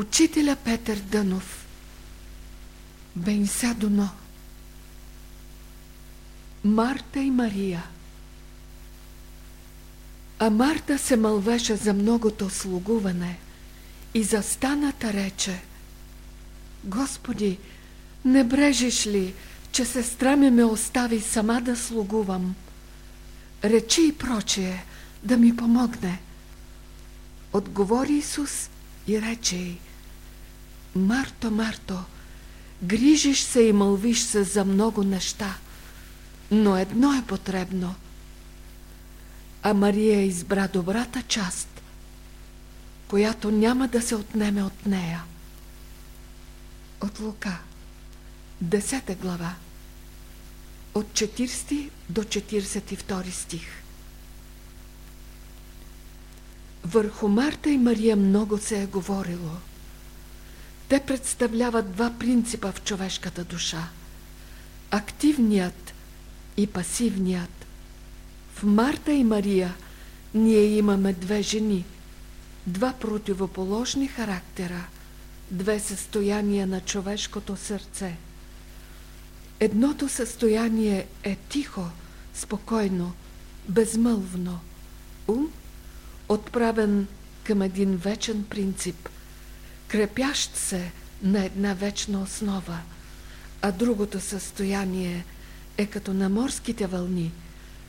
Учителя Петър Дънов Бенса Доно Марта и Мария А Марта се мълвеше за многото слугуване и застаната рече Господи, не брежиш ли, че сестра ми ме остави сама да слугувам? Речи и прочие, да ми помогне. Отговори Исус и рече й, Марто, Марто, грижиш се и мълвиш се за много неща, но едно е потребно. А Мария избра добрата част, която няма да се отнеме от нея. От Лука, 10 глава, от 40 до 42 стих. Върху Марта и Мария много се е говорило. Те представляват два принципа в човешката душа – активният и пасивният. В Марта и Мария ние имаме две жени, два противоположни характера, две състояния на човешкото сърце. Едното състояние е тихо, спокойно, безмълвно, ум отправен към един вечен принцип, крепящ се на една вечна основа, а другото състояние е като на морските вълни,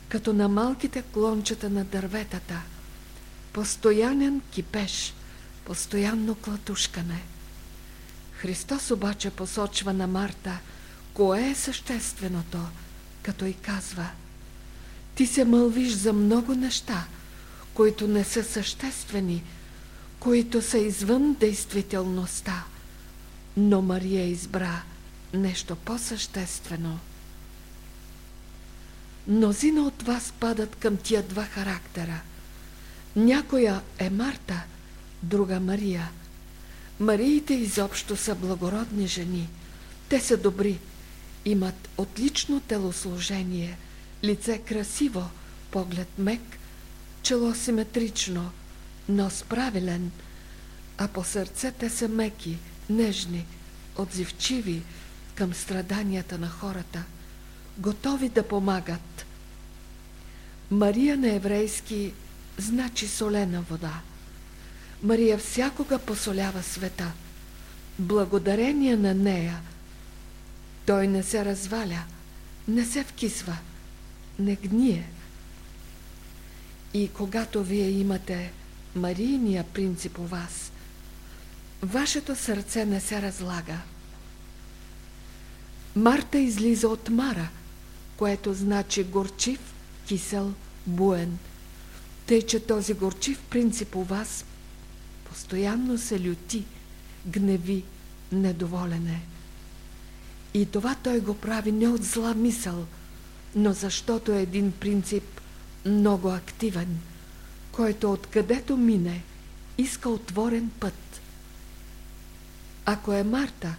като на малките клончета на дърветата, постоянен кипеш, постоянно клатушкане. Христос обаче посочва на Марта, кое е същественото, като и казва Ти се мълвиш за много неща – които не са съществени, които са извън действителността. Но Мария избра нещо по-съществено. Мнозина от вас падат към тия два характера. Някоя е Марта, друга Мария. Мариите изобщо са благородни жени. Те са добри, имат отлично телослужение, лице красиво, поглед мек, чело симетрично, нос правилен, а по сърце те са меки, нежни, отзивчиви към страданията на хората, готови да помагат. Мария на еврейски значи солена вода. Мария всякога посолява света. Благодарение на нея той не се разваля, не се вкисва, не гние – и когато вие имате Марийния принцип у вас, вашето сърце не се разлага. Марта излиза от Мара, което значи горчив, кисел, буен. Тъй, че този горчив принцип у вас постоянно се люти, гневи, недоволен е. И това той го прави не от зла мисъл, но защото е един принцип много активен, който откъдето мине, иска отворен път. Ако е Марта,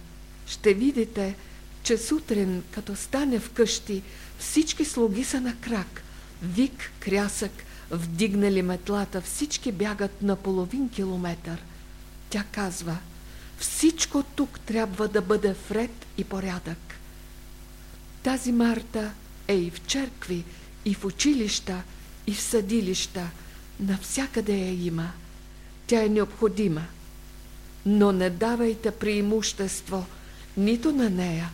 ще видите, че сутрин, като стане вкъщи, всички слуги са на крак. Вик, крясък, вдигнали метлата, всички бягат на половин километър. Тя казва, всичко тук трябва да бъде вред и порядък. Тази Марта е и в черкви, и в училища, и в съдилища. Навсякъде я има. Тя е необходима. Но не давайте преимущество нито на нея,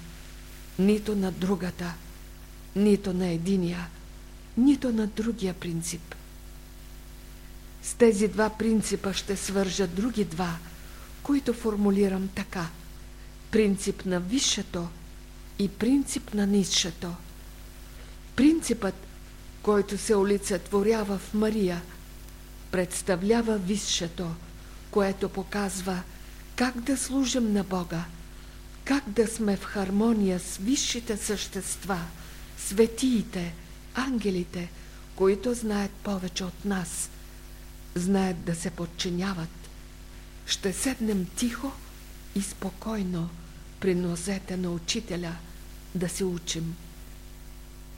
нито на другата, нито на единия, нито на другия принцип. С тези два принципа ще свържа други два, които формулирам така. Принцип на висшето и принцип на низшето. Принципът който се олицетворява в Мария, представлява висшето, което показва как да служим на Бога, как да сме в хармония с висшите същества, светиите, ангелите, които знаят повече от нас, знаят да се подчиняват. Ще седнем тихо и спокойно при нозете на учителя да се учим.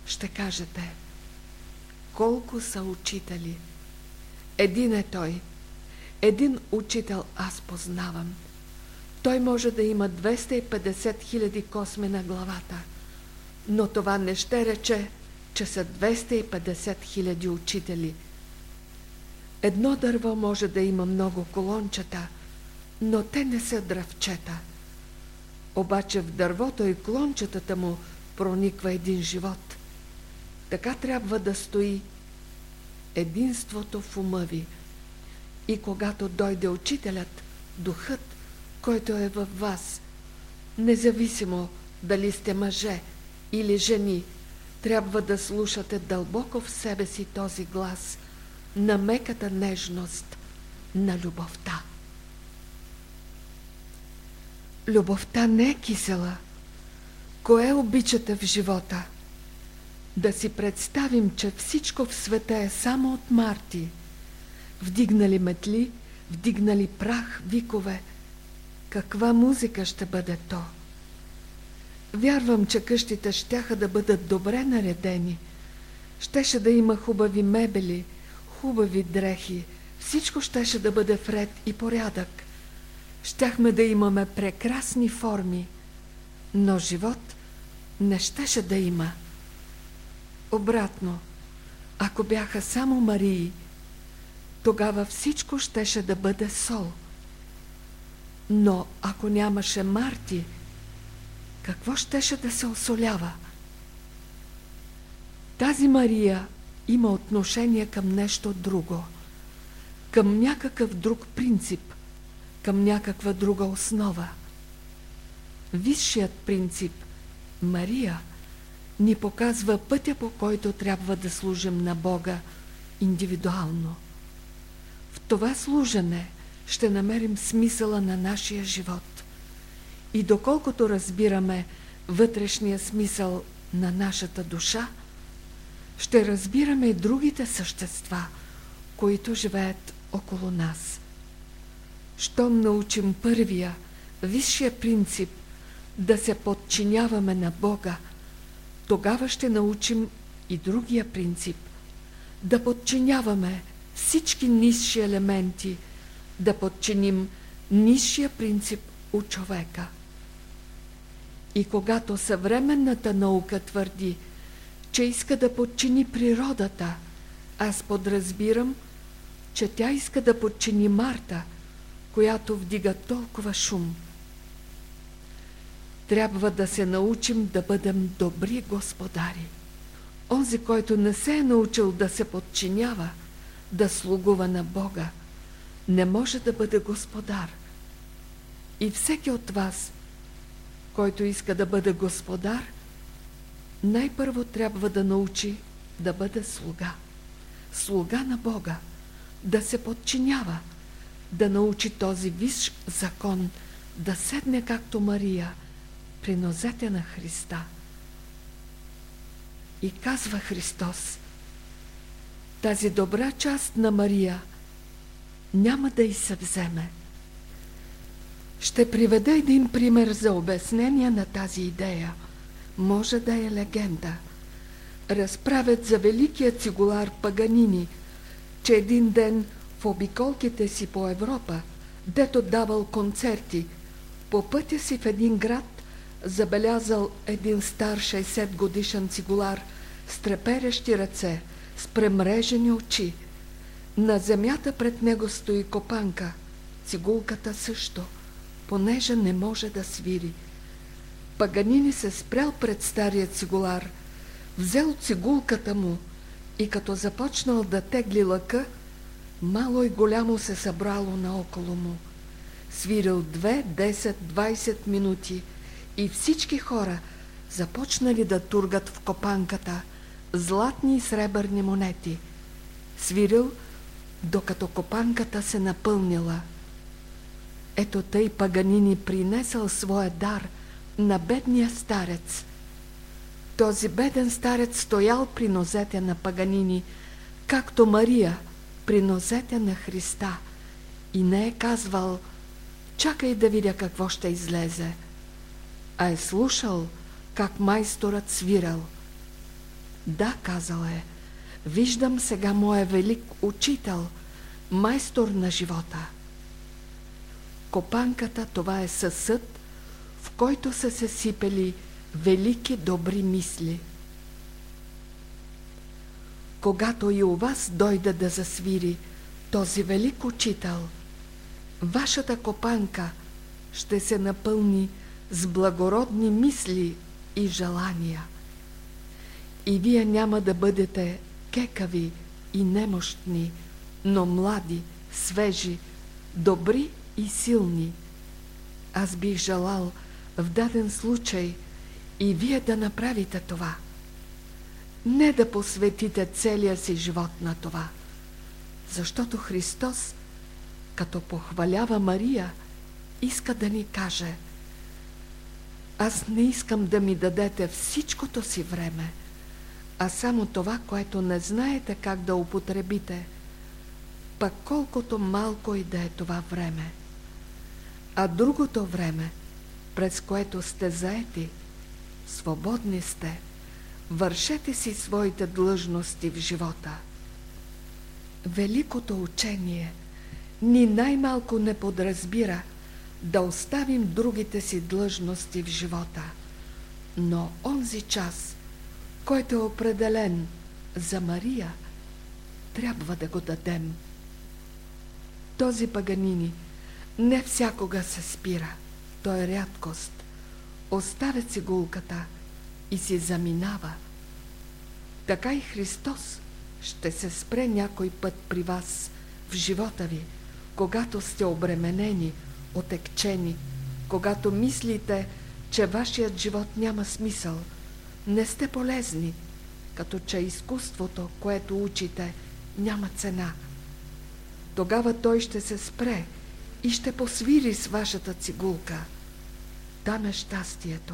Ще кажете – колко са учители. Един е той. Един учител аз познавам. Той може да има 250 хиляди косми на главата, но това не ще рече, че са 250 хиляди учители. Едно дърво може да има много колончета, но те не са дръвчета. Обаче в дървото и клончетата му прониква един живот. Така трябва да стои единството в ума ви. И когато дойде учителят, духът, който е във вас, независимо дали сте мъже или жени, трябва да слушате дълбоко в себе си този глас на меката нежност на любовта. Любовта не е кисела. Кое обичате в живота? Да си представим, че всичко в света е само от Марти. Вдигнали метли, вдигнали прах, викове. Каква музика ще бъде то? Вярвам, че къщите щяха да бъдат добре наредени. Щеше да има хубави мебели, хубави дрехи. Всичко щеше да бъде в ред и порядък. Щяхме да имаме прекрасни форми, но живот не щеше да има. Обратно, ако бяха само Марии, тогава всичко щеше да бъде сол. Но ако нямаше Марти, какво щеше да се осолява? Тази Мария има отношение към нещо друго, към някакъв друг принцип, към някаква друга основа. Висшият принцип, Мария, ни показва пътя, по който трябва да служим на Бога индивидуално. В това служене ще намерим смисъла на нашия живот. И доколкото разбираме вътрешния смисъл на нашата душа, ще разбираме и другите същества, които живеят около нас. Щом научим първия, висшия принцип да се подчиняваме на Бога, тогава ще научим и другия принцип да подчиняваме всички нисши елементи, да подчиним нисшия принцип у човека. И когато съвременната наука твърди, че иска да подчини природата, аз подразбирам, че тя иска да подчини Марта, която вдига толкова шум. Трябва да се научим да бъдем добри господари. Онзи, който не се е научил да се подчинява, да слугува на Бога, не може да бъде господар. И всеки от вас, който иска да бъде господар, най-първо трябва да научи да бъде слуга. Слуга на Бога, да се подчинява, да научи този виш закон, да седне както Мария при нозете на Христа. И казва Христос, тази добра част на Мария няма да й се вземе. Ще приведа един пример за обяснение на тази идея. Може да е легенда. Разправят за великия цигулар Паганини, че един ден в обиколките си по Европа, дето давал концерти, по пътя си в един град забелязал един стар 60 годишен цигулар с треперещи ръце, с премрежени очи. На земята пред него стои копанка, цигулката също – понеже не може да свири. Паганини се спрял пред стария цигулар, взел цигулката му и като започнал да тегли лъка, мало и голямо се събрало наоколо му. Свирил две, десет, двайсет минути и всички хора започнали да тургат в копанката златни и сребърни монети. Свирил, докато копанката се напълнила – ето тъй Паганини принесъл своя дар на бедния старец. Този беден старец стоял при нозете на Паганини, както Мария при нозете на Христа и не е казвал «Чакай да видя какво ще излезе», а е слушал как майсторът свирал. Да, казал е, виждам сега моя велик учител, майстор на живота – Копанката това е съсъд, в който са се сипели велики добри мисли. Когато и у вас дойде да засвири този велик учител, вашата копанка ще се напълни с благородни мисли и желания. И вие няма да бъдете кекави и немощни, но млади, свежи, добри и силни. Аз бих желал в даден случай и вие да направите това. Не да посветите целия си живот на това, защото Христос, като похвалява Мария, иска да ни каже Аз не искам да ми дадете всичкото си време, а само това, което не знаете как да употребите, пък колкото малко и да е това време. А другото време, през което сте заети, свободни сте, вършете си своите длъжности в живота. Великото учение ни най-малко не подразбира да оставим другите си длъжности в живота, но онзи час, който е определен за Мария, трябва да го дадем. Този Паганини не всякога се спира. Той е рядкост. Оставя цигулката и си заминава. Така и Христос ще се спре някой път при вас в живота ви, когато сте обременени, отекчени, когато мислите, че вашият живот няма смисъл, не сте полезни, като че изкуството, което учите, няма цена – тогава той ще се спре и ще посвири с вашата цигулка. Там е щастието.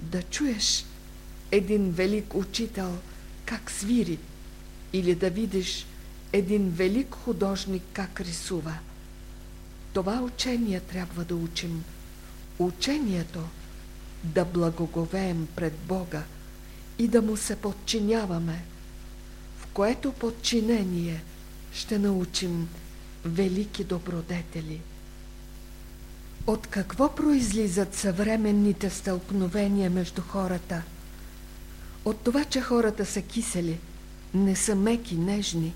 Да чуеш един велик учител как свири или да видиш един велик художник как рисува. Това учение трябва да учим. Учението да благоговеем пред Бога и да му се подчиняваме, в което подчинение – ще научим велики добродетели. От какво произлизат съвременните стълкновения между хората? От това, че хората са кисели, не са меки, нежни.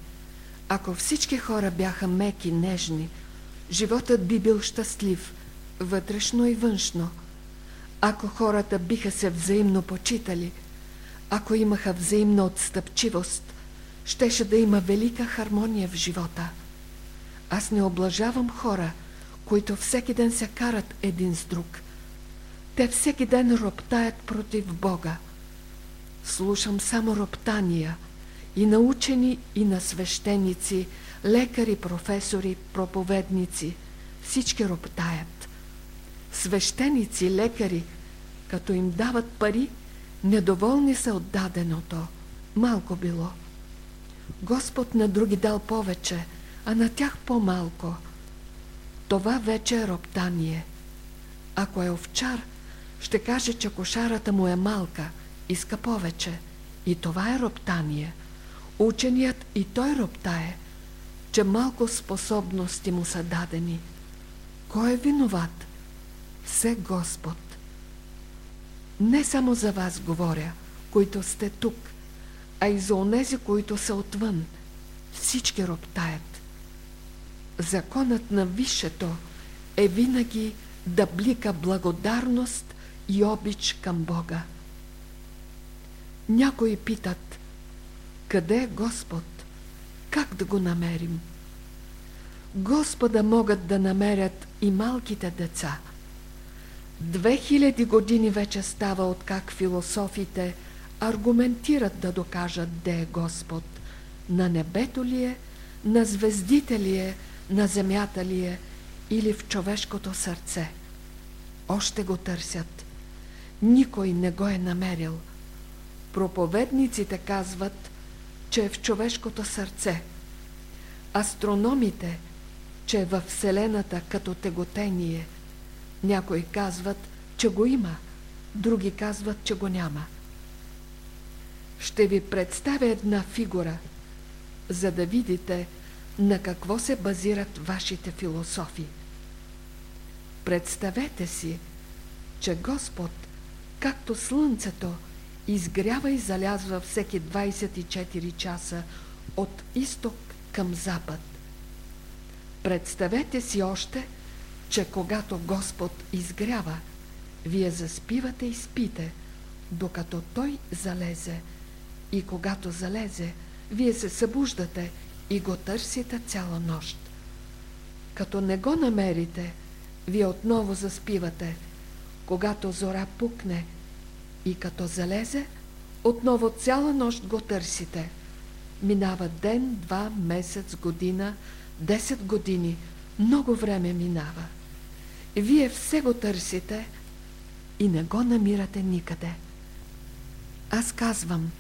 Ако всички хора бяха меки, нежни, животът би бил щастлив, вътрешно и външно. Ако хората биха се взаимно почитали, ако имаха взаимна отстъпчивост – щеше да има велика хармония в живота. Аз не облажавам хора, които всеки ден се карат един с друг. Те всеки ден роптаят против Бога. Слушам само роптания и на учени, и на свещеници, лекари, професори, проповедници. Всички роптаят. Свещеници, лекари, като им дават пари, недоволни са от даденото. Малко било – Господ на други дал повече, а на тях по-малко. Това вече е роптание. Ако е овчар, ще каже, че кошарата му е малка, иска повече. И това е роптание. Ученият и той роптае, че малко способности му са дадени. Кой е виноват? Все Господ. Не само за вас говоря, които сте тук – а и за онези, които са отвън. Всички роптаят. Законът на Висшето е винаги да блика благодарност и обич към Бога. Някои питат, къде е Господ? Как да го намерим? Господа могат да намерят и малките деца. Две хиляди години вече става от как философите – аргументират да докажат де е Господ. На небето ли е, на звездите ли е, на земята ли е или в човешкото сърце. Още го търсят. Никой не го е намерил. Проповедниците казват, че е в човешкото сърце. Астрономите, че е във Вселената като теготение. Някои казват, че го има, други казват, че го няма ще ви представя една фигура, за да видите на какво се базират вашите философии. Представете си, че Господ, както слънцето, изгрява и залязва всеки 24 часа от изток към запад. Представете си още, че когато Господ изгрява, вие заспивате и спите, докато Той залезе. И когато залезе, вие се събуждате и го търсите цяла нощ. Като не го намерите, вие отново заспивате. Когато зора пукне и като залезе, отново цяла нощ го търсите. Минава ден, два, месец, година, десет години. Много време минава. Вие все го търсите и не го намирате никъде. Аз казвам,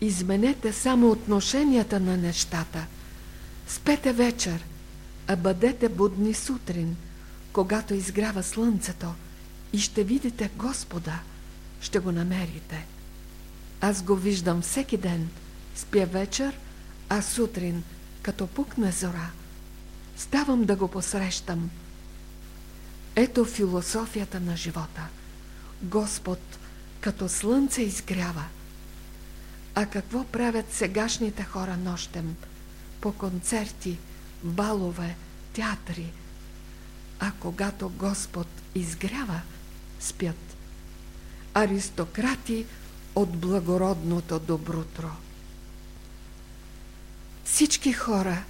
изменете само отношенията на нещата. Спете вечер, а бъдете будни сутрин, когато изгрява слънцето и ще видите Господа, ще го намерите. Аз го виждам всеки ден, спя вечер, а сутрин, като пукне зора, ставам да го посрещам. Ето философията на живота. Господ като слънце изгрява. А какво правят сегашните хора нощем? По концерти, балове, театри. А когато Господ изгрява, спят. Аристократи от благородното добрутро. Всички хора,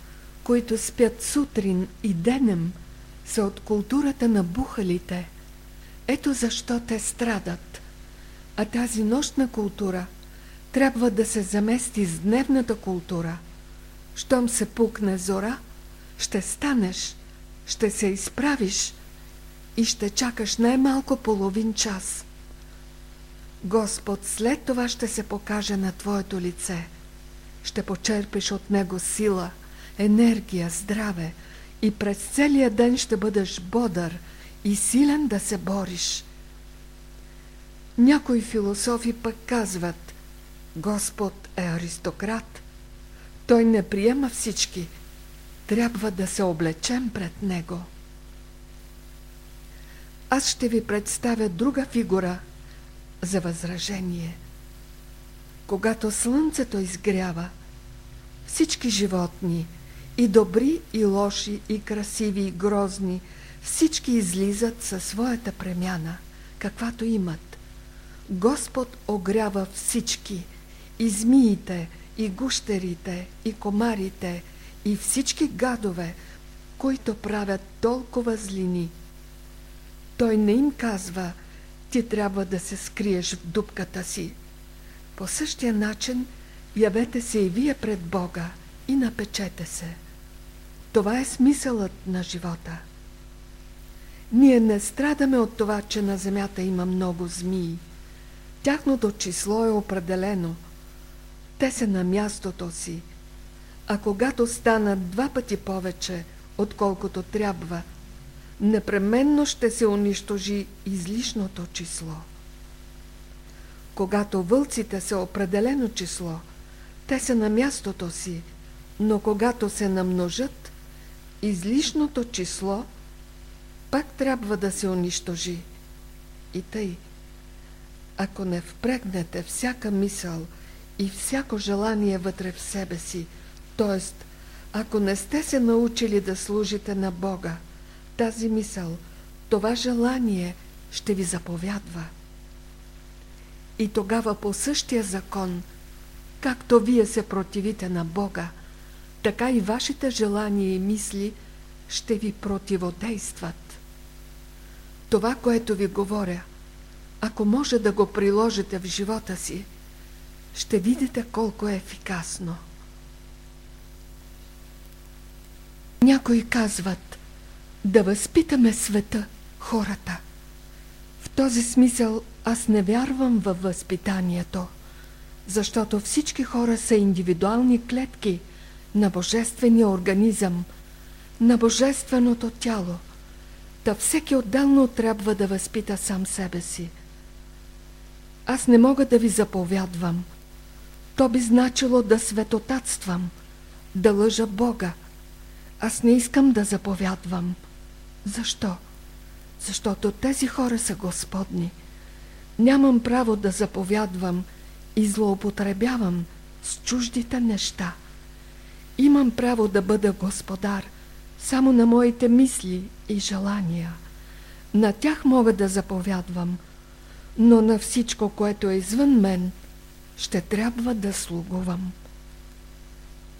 които спят сутрин и денем, са от културата на бухалите. Ето защо те страдат. А тази нощна култура трябва да се замести с дневната култура. Щом се пукне зора, ще станеш, ще се изправиш и ще чакаш най-малко половин час. Господ след това ще се покаже на твоето лице. Ще почерпиш от Него сила, енергия, здраве и през целия ден ще бъдеш бодър и силен да се бориш. Някои философи пък казват Господ е аристократ. Той не приема всички. Трябва да се облечем пред Него. Аз ще ви представя друга фигура за възражение. Когато слънцето изгрява, всички животни, и добри, и лоши, и красиви, и грозни, всички излизат със своята премяна, каквато имат. Господ огрява всички, и змиите, и гущерите, и комарите, и всички гадове, които правят толкова злини – той не им казва, ти трябва да се скриеш в дупката си. По същия начин явете се и вие пред Бога и напечете се. Това е смисълът на живота. Ние не страдаме от това, че на земята има много змии. Тяхното число е определено. Те са на мястото си. А когато станат два пъти повече, отколкото трябва – непременно ще се унищожи излишното число. Когато вълците са определено число, те са на мястото си, но когато се намножат, излишното число пак трябва да се унищожи. И тъй, ако не впрегнете всяка мисъл и всяко желание вътре в себе си, т.е. ако не сте се научили да служите на Бога, тази мисъл, това желание ще ви заповядва. И тогава по същия закон, както вие се противите на Бога, така и вашите желания и мисли ще ви противодействат. Това, което ви говоря, ако може да го приложите в живота си, ще видите колко е ефикасно. Някои казват – да възпитаме света, хората. В този смисъл аз не вярвам във възпитанието, защото всички хора са индивидуални клетки на божествения организъм, на божественото тяло. Та всеки отделно трябва да възпита сам себе си. Аз не мога да ви заповядвам. То би значило да светотатствам, да лъжа Бога. Аз не искам да заповядвам. Защо? защото тези хора са Господни. Нямам право да заповядвам и злоупотребявам с чуждите неща. Имам право да бъда господар само на моите мисли и желания. На тях мога да заповядвам, но на всичко, което е извън мен, ще трябва да слугувам.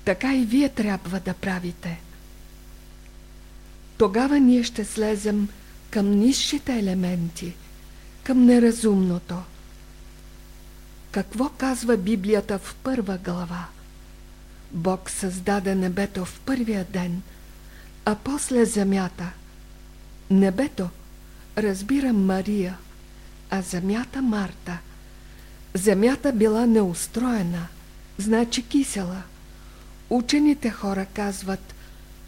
Така и вие трябва да правите. Тогава ние ще слезем към низшите елементи, към неразумното. Какво казва Библията в първа глава? Бог създаде небето в първия ден, а после земята. Небето разбира Мария, а земята Марта. Земята била неустроена, значи кисела. Учените хора казват,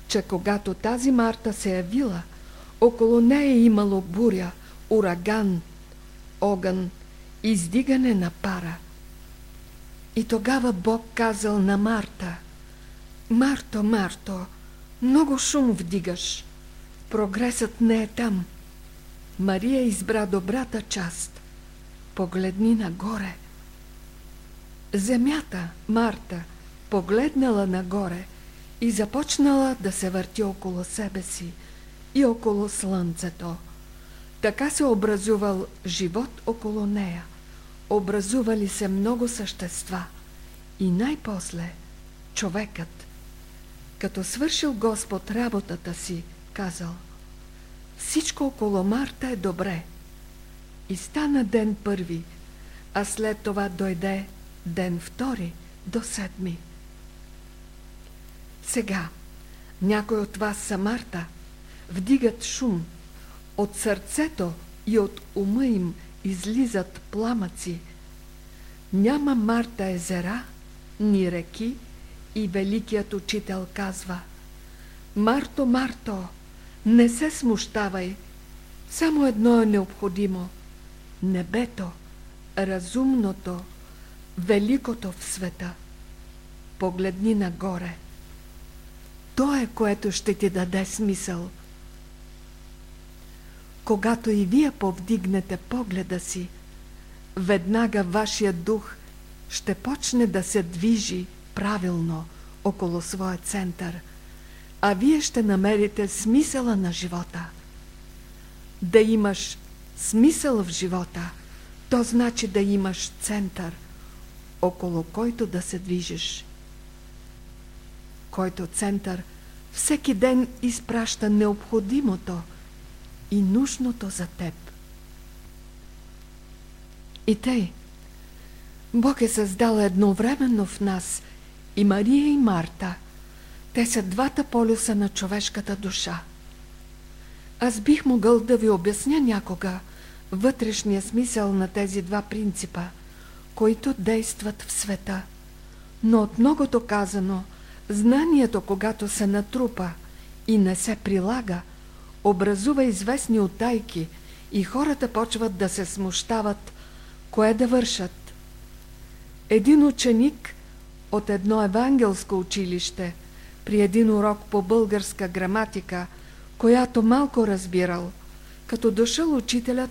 че когато тази Марта се явила, около нея е имало буря, ураган, огън, издигане на пара. И тогава Бог казал на Марта, Марто, Марто, много шум вдигаш. Прогресът не е там. Мария избра добрата част. Погледни нагоре. Земята, Марта, погледнала нагоре и започнала да се върти около себе си и около слънцето. Така се образувал живот около нея. Образували се много същества. И най-после човекът, като свършил Господ работата си, казал Всичко около Марта е добре. И стана ден първи, а след това дойде ден втори до седми. Сега някой от вас са Марта, вдигат шум, от сърцето и от ума им излизат пламъци. Няма Марта езера, ни реки и великият учител казва Марто, Марто, не се смущавай, само едно е необходимо – небето, разумното, великото в света. Погледни нагоре. То е, което ще ти даде смисъл. Когато и вие повдигнете погледа си, веднага вашия дух ще почне да се движи правилно около своя център, а вие ще намерите смисъла на живота. Да имаш смисъл в живота, то значи да имаш център, около който да се движиш. Който център всеки ден изпраща необходимото и нужното за теб. И тъй, Бог е създал едновременно в нас и Мария и Марта. Те са двата полюса на човешката душа. Аз бих могъл да ви обясня някога вътрешния смисъл на тези два принципа, които действат в света. Но от многото казано, знанието, когато се натрупа и не се прилага, образува известни отайки и хората почват да се смущават, кое да вършат. Един ученик от едно евангелско училище при един урок по българска граматика, която малко разбирал, като дошъл учителят,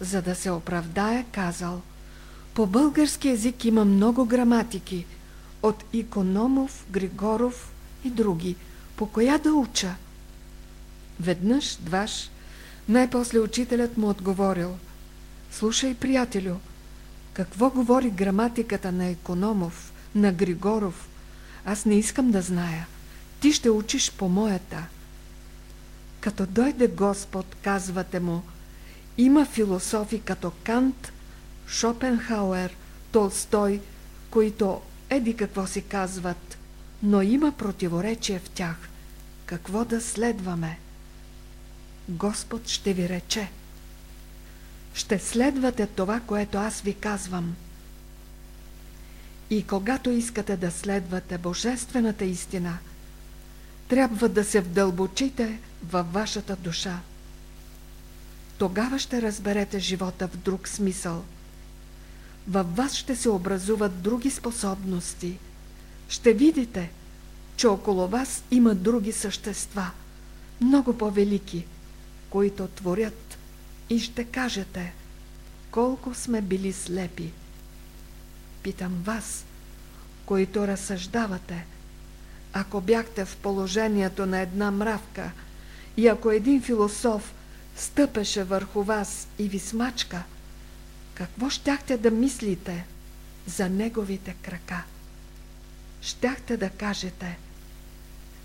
за да се оправдае, казал По български язик има много граматики, от Икономов, Григоров и други. По коя да уча? Веднъж, дваш, най-после учителят му отговорил Слушай, приятелю, какво говори граматиката на Економов, на Григоров? Аз не искам да зная. Ти ще учиш по моята. Като дойде Господ, казвате му, има философи като Кант, Шопенхауер, Толстой, които еди какво си казват, но има противоречие в тях. Какво да следваме? Господ ще ви рече – ще следвате това, което аз ви казвам. И когато искате да следвате Божествената истина, трябва да се вдълбочите във вашата душа. Тогава ще разберете живота в друг смисъл. Във вас ще се образуват други способности. Ще видите, че около вас има други същества, много по-велики. които творят и ще кажете колко сме били слепи. Питам вас, които разсъждавате, ако бяхте в положението на една мравка и ако един философ стъпеше върху вас и ви смачка, какво щяхте да мислите за неговите крака? Щяхте да кажете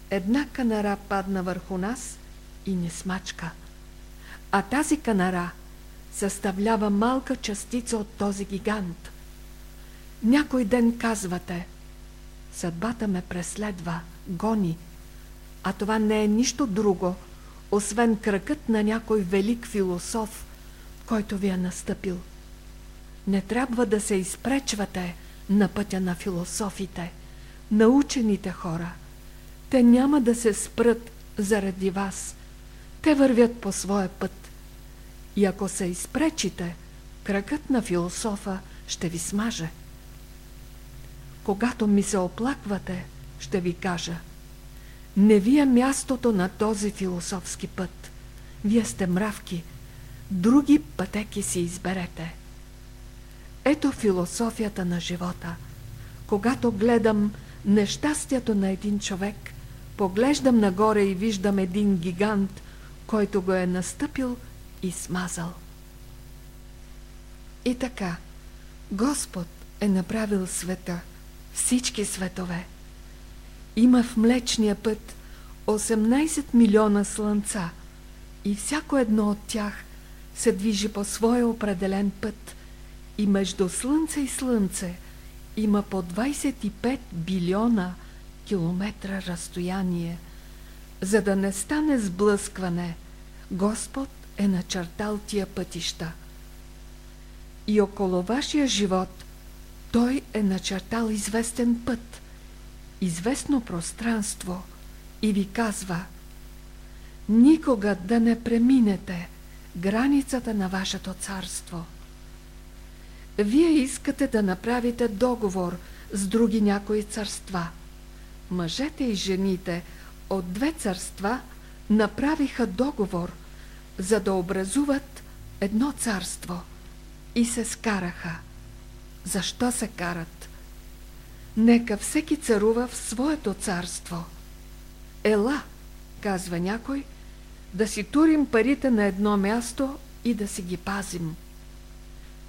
Една канара падна върху нас и не смачка, а тази канара съставлява малка частица от този гигант. Някой ден казвате Съдбата ме преследва, гони, а това не е нищо друго, освен кръкът на някой велик философ, който ви е настъпил. Не трябва да се изпречвате на пътя на философите, на учените хора. Те няма да се спрат заради вас. Те вървят по своя път. И ако се изпречите, кръгът на философа ще ви смаже. Когато ми се оплаквате, ще ви кажа не ви е мястото на този философски път. Вие сте мравки. Други пътеки си изберете. Ето философията на живота. Когато гледам нещастието на един човек, поглеждам нагоре и виждам един гигант, който го е настъпил и смазал. И така, Господ е направил света, всички светове. Има в Млечния път 18 милиона слънца и всяко едно от тях се движи по своя определен път – и между Слънце и Слънце има по 25 билиона километра разстояние. За да не стане сблъскване, Господ е начертал тия пътища. И около вашия живот Той е начертал известен път, известно пространство и ви казва Никога да не преминете границата на вашето царство – вие искате да направите договор с други някои царства. Мъжете и жените от две царства направиха договор, за да образуват едно царство и се скараха. Защо се карат? Нека всеки царува в своето царство. Ела, казва някой, да си турим парите на едно място и да си ги пазим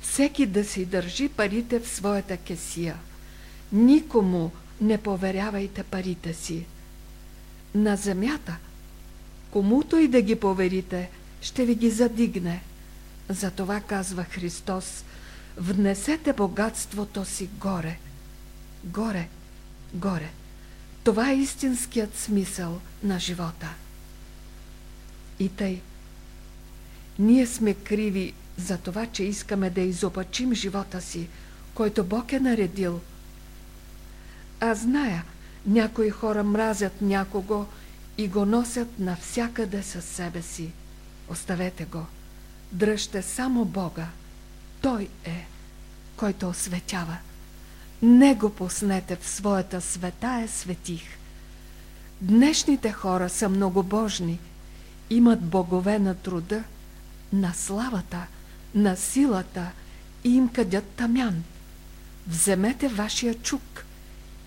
всеки да си държи парите в своята кесия. Никому не поверявайте парите си. На земята, комуто и да ги поверите, ще ви ги задигне. Затова казва Христос, внесете богатството си горе. Горе, горе. Това е истинският смисъл на живота. И тъй, ние сме криви за това, че искаме да изопачим живота си, който Бог е наредил. Аз зная, някои хора мразят някого и го носят навсякъде със себе си. Оставете го. Дръжте само Бога. Той е, който осветява. Не го пуснете в своята света е светих. Днешните хора са многобожни, имат богове на труда, на славата – на силата и им къдят тамян. Вземете вашия чук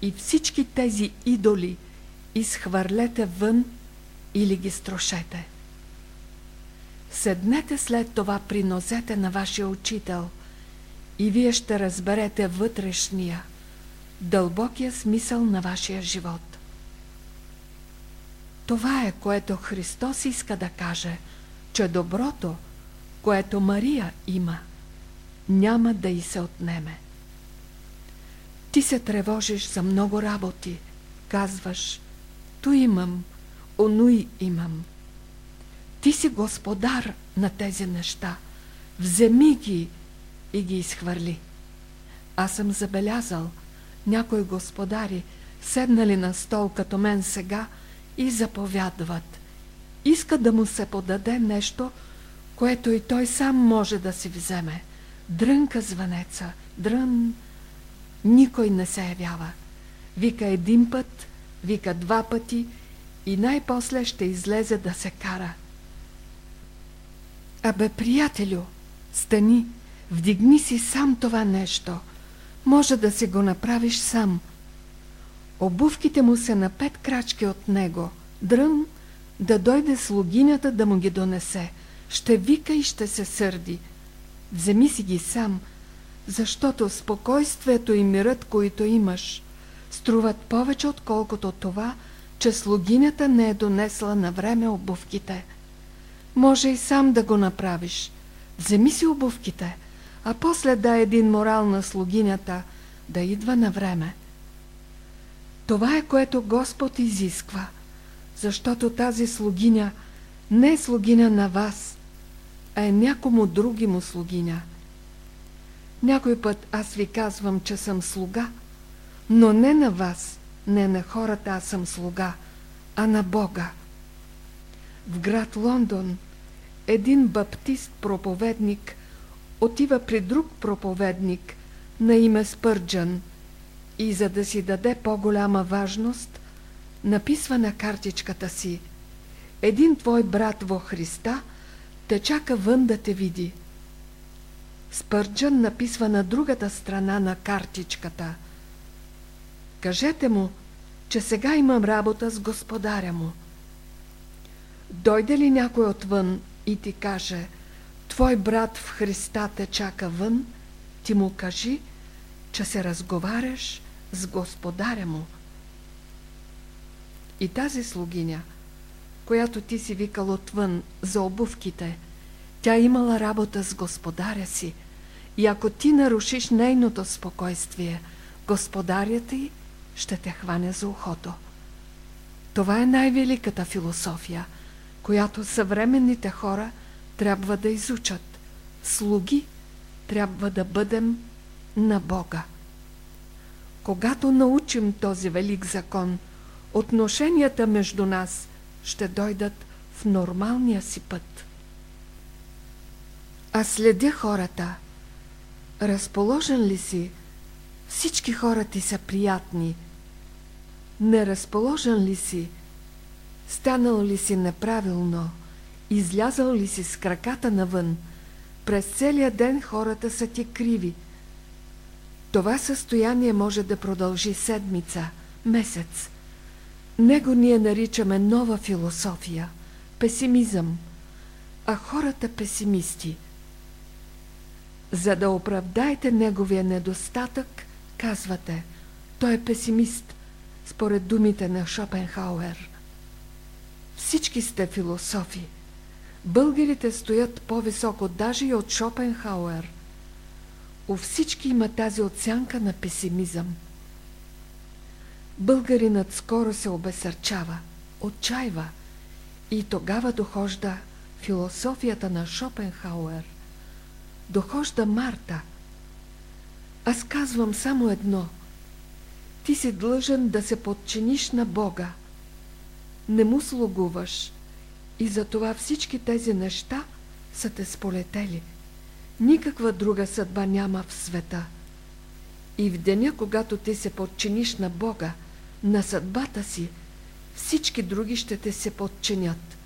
и всички тези идоли изхвърлете вън или ги строшете. Седнете след това при нозете на вашия учител и вие ще разберете вътрешния, дълбокия смисъл на вашия живот. Това е, което Христос иска да каже, че доброто – което Мария има, няма да й се отнеме. Ти се тревожиш за много работи, казваш, ту имам, онуй имам. Ти си господар на тези неща, вземи ги и ги изхвърли. Аз съм забелязал някои господари, седнали на стол като мен сега и заповядват. Иска да му се подаде нещо, което и той сам може да си вземе. Дрънка звънеца, дрън, никой не се явява. Вика един път, вика два пъти и най-после ще излезе да се кара. Абе, приятелю, стани, вдигни си сам това нещо. Може да си го направиш сам. Обувките му са на пет крачки от него. Дрън да дойде слугинята да му ги донесе. Ще вика и ще се сърди. Вземи си ги сам, защото спокойствието и мирът, които имаш, струват повече отколкото това, че слугинята не е донесла на време обувките. Може и сам да го направиш. Вземи си обувките, а после дай един морал на слугинята да идва на време. Това е което Господ изисква, защото тази слугиня не е слугиня на вас, а е някому други му слугиня. Някой път аз ви казвам, че съм слуга, но не на вас, не на хората аз съм слуга, а на Бога. В град Лондон един баптист проповедник отива при друг проповедник на име Спърджан и за да си даде по-голяма важност, написва на картичката си Един твой брат во Христа те чака вън да те види. Спърджан написва на другата страна на картичката Кажете му, че сега имам работа с господаря му. Дойде ли някой отвън и ти каже, твой брат в Христа те чака вън, ти му кажи, че се разговаряш с господаря му. И тази слугиня, която ти си викал отвън за обувките, тя имала работа с господаря си. И ако ти нарушиш нейното спокойствие, господарят й ще те хване за ухото. Това е най-великата философия, която съвременните хора трябва да изучат. Слуги трябва да бъдем на Бога. Когато научим този велик закон, отношенията между нас ще дойдат в нормалния си път. А следя хората. Разположен ли си? Всички хора ти са приятни – Неразположен ли си? Станал ли си неправилно? Излязал ли си с краката навън? През целия ден хората са ти криви. Това състояние може да продължи седмица, месец. Него ние наричаме нова философия, песимизъм, а хората песимисти. За да оправдаете неговия недостатък, казвате, той е песимист – според думите на Шопенхауер. Всички сте философи. Българите стоят по-високо даже и от Шопенхауер. У всички има тази оценка на песимизъм. Българинът скоро се обесърчава, отчаива и тогава дохожда философията на Шопенхауер. Дохожда Марта. Аз казвам само едно – ти си длъжен да се подчиниш на Бога. Не му слугуваш и затова всички тези неща са те сполетели. Никаква друга съдба няма в света. И в деня, когато ти се подчиниш на Бога, на съдбата си, всички други ще те се подчинят.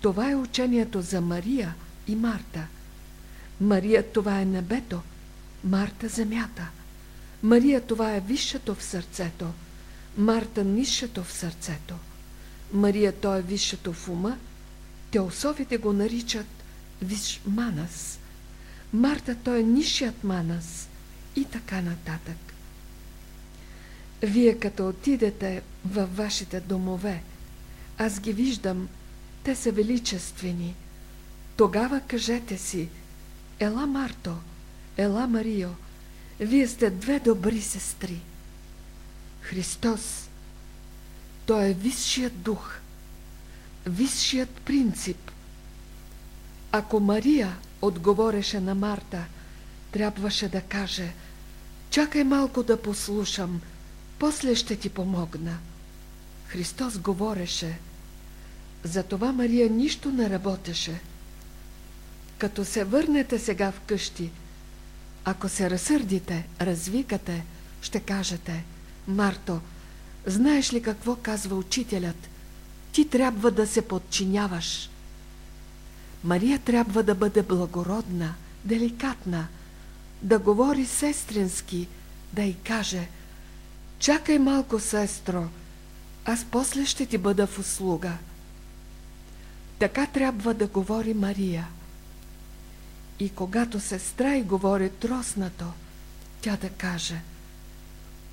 Това е учението за Мария и Марта. Мария това е небето, Марта земята. Мария това е висшето в сърцето, Марта нисшето в сърцето. Мария то е висшето в ума, теософите го наричат виш манас. Марта то е нишият манас и така нататък. Вие като отидете във вашите домове, аз ги виждам, те са величествени. Тогава кажете си, ела Марто, ела Марио, вие сте две добри сестри. Христос, Той е висшият дух, висшият принцип. Ако Мария отговореше на Марта, трябваше да каже «Чакай малко да послушам, после ще ти помогна». Христос говореше. Затова Мария нищо не работеше. Като се върнете сега вкъщи, ако се разсърдите, развикате, ще кажете Марто, знаеш ли какво казва учителят? Ти трябва да се подчиняваш. Мария трябва да бъде благородна, деликатна, да говори сестрински, да й каже «Чакай малко, сестро, аз после ще ти бъда в услуга». Така трябва да говори Мария. И когато сестра й говори троснато, тя да каже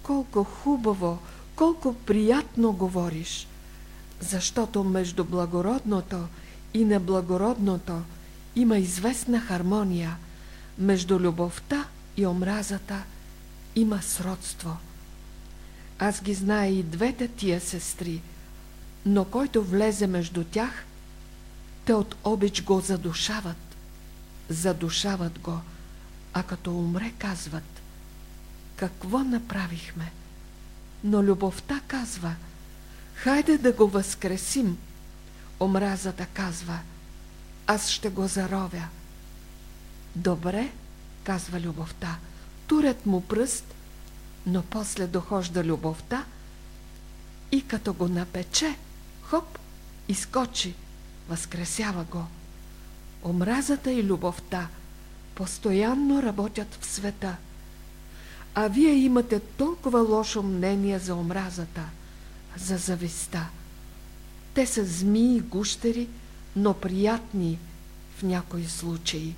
«Колко хубаво, колко приятно говориш!» защото между благородното и неблагородното има известна хармония, между любовта и омразата има сродство. Аз ги зная и двете тия сестри, но който влезе между тях, те от обич го задушават. Задушават го, а като умре казват какво направихме? Но любовта казва хайде да го възкресим. Омразата казва аз ще го заровя. Добре, казва любовта, турят му пръст, но после дохожда любовта и като го напече, хоп, изкочи, възкресява го. Омразата и любовта постоянно работят в света. А вие имате толкова лошо мнение за омразата, за зависта. Те са змии, гущери, но приятни в някои случаи.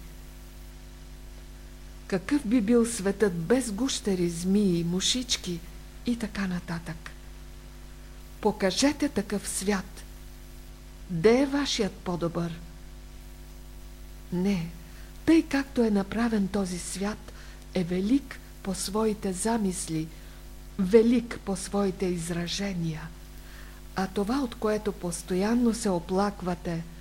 Какъв би бил светът без гущери, змии, мушички и така нататък? Покажете такъв свят. Де е вашият по-добър? Не, тъй както е направен този свят, е велик по своите замисли, велик по своите изражения. А това, от което постоянно се оплаквате –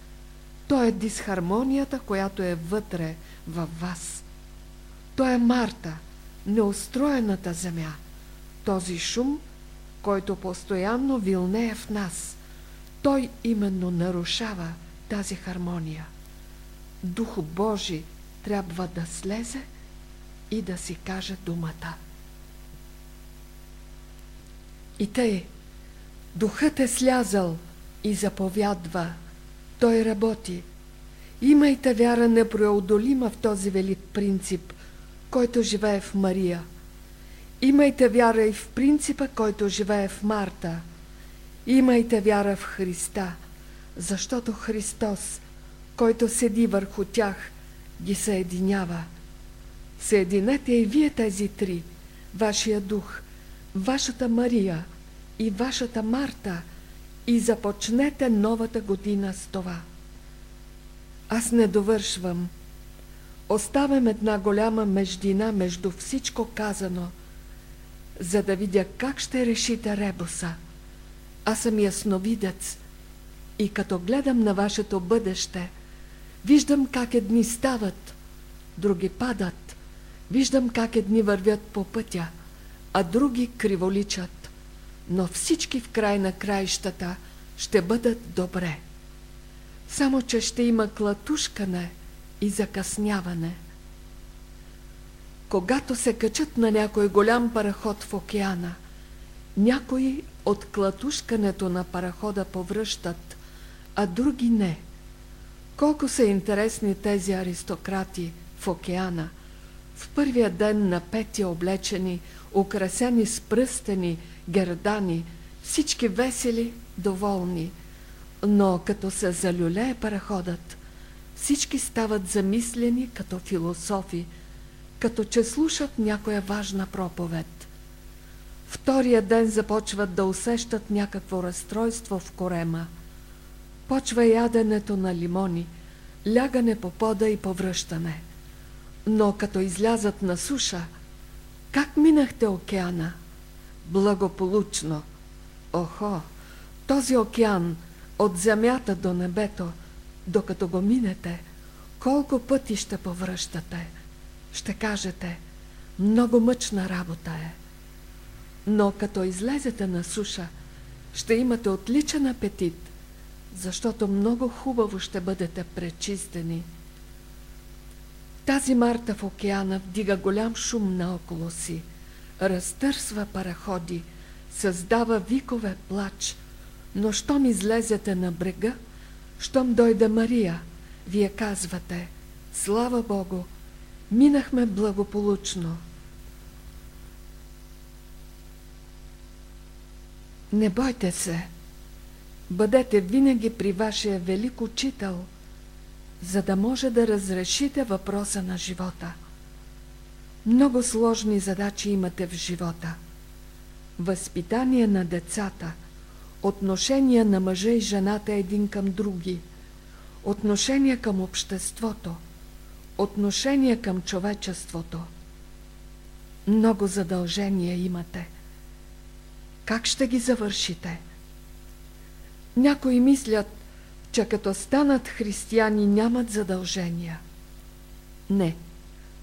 то е дисхармонията, която е вътре във вас. То е Марта, неустроената земя. Този шум, който постоянно вилнее в нас, той именно нарушава тази хармония. Дух Божи трябва да слезе и да си каже думата. И тъй, духът е слязал и заповядва – той работи. Имайте вяра непреодолима в този велик принцип, който живее в Мария. Имайте вяра и в принципа, който живее в Марта. Имайте вяра в Христа, защото Христос, който седи върху тях, ги съединява. Съединете и вие тези три, вашия дух, вашата Мария и вашата Марта – и започнете новата година с това. Аз не довършвам. Оставям една голяма междина между всичко казано, за да видя как ще решите ребуса. Аз съм ясновидец и като гледам на вашето бъдеще, виждам как едни стават, други падат, виждам как едни вървят по пътя, а други криволичат но всички в край на краищата ще бъдат добре. Само, че ще има клатушкане и закъсняване. Когато се качат на някой голям параход в океана, някои от клатушкането на парахода повръщат, а други не. Колко са интересни тези аристократи в океана. В първия ден на пети облечени, украсени с пръстени гердани, всички весели, доволни. Но като се залюлее параходът, всички стават замислени като философи, като че слушат някоя важна проповед. Втория ден започват да усещат някакво разстройство в корема. Почва яденето на лимони, лягане по пода и повръщане. Но като излязат на суша, как минахте океана? благополучно. Охо, този океан от земята до небето, докато го минете, колко пъти ще повръщате? Ще кажете, много мъчна работа е. Но като излезете на суша, ще имате отличен апетит, защото много хубаво ще бъдете пречистени. Тази Марта в океана вдига голям шум наоколо си – разтърсва параходи, създава викове плач, но щом излезете на брега, щом дойде Мария, Вие казвате, слава Богу, минахме благополучно. Не бойте се. Бъдете винаги при вашия велик учител, за да може да разрешите въпроса на живота. Много сложни задачи имате в живота. Възпитание на децата, отношения на мъжа и жената един към други, отношения към обществото, отношения към човечеството. Много задължения имате. Как ще ги завършите? Някои мислят, че като станат християни нямат задължения. Не,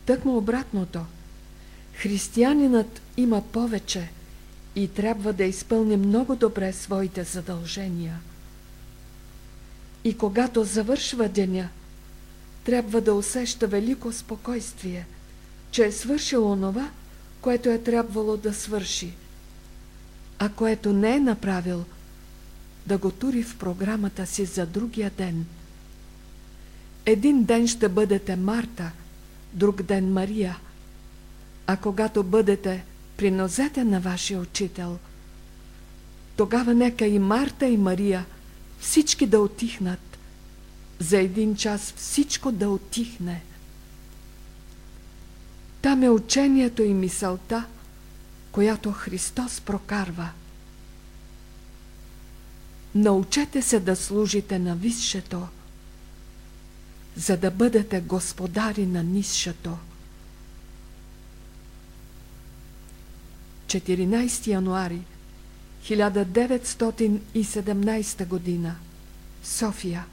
тъкмо обратното. Християнинът има повече и трябва да изпълни много добре своите задължения. И когато завършва деня, трябва да усеща велико спокойствие, че е свършил онова, което е трябвало да свърши. А което не е направил, да го тури в програмата си за другия ден. Един ден ще бъдете Марта, друг ден Мария. А когато бъдете при нозете на вашия учител, тогава нека и Марта и Мария всички да отихнат. За един час всичко да отихне. Там е учението и мисълта, която Христос прокарва. Научете се да служите на висшето, за да бъдете господари на нисшето. 14 януари 1917 година. София